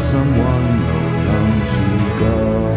someone alone to God.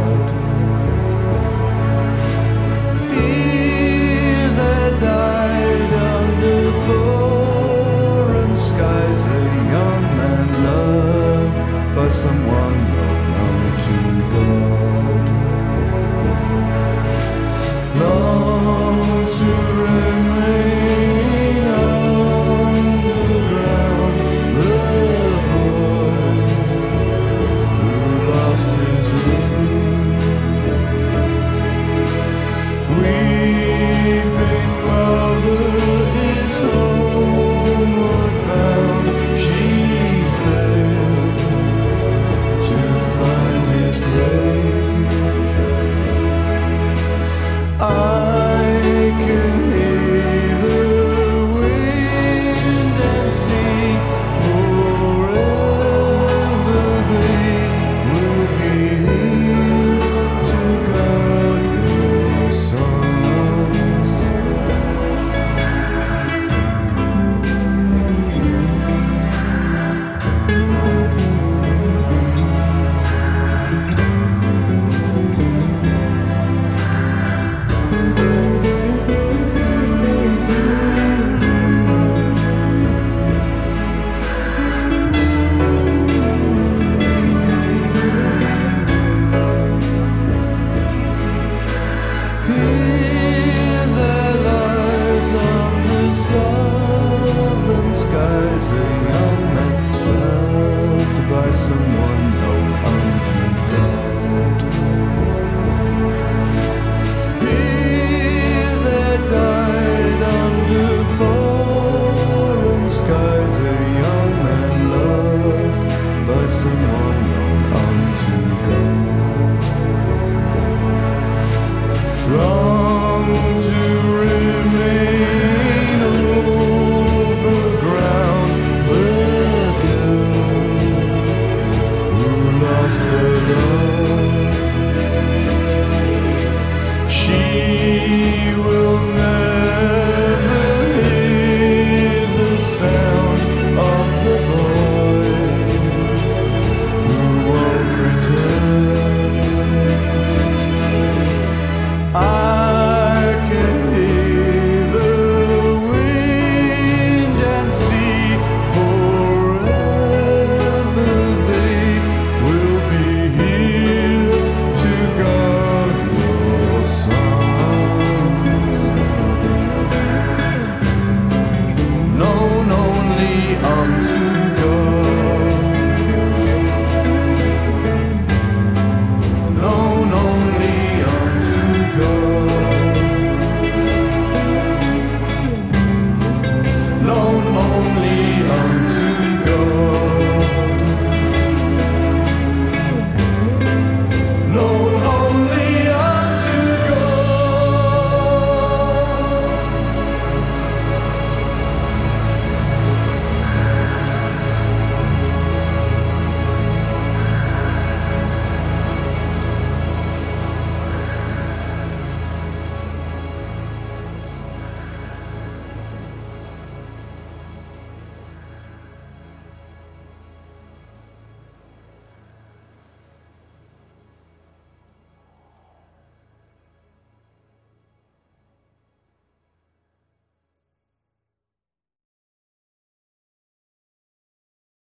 수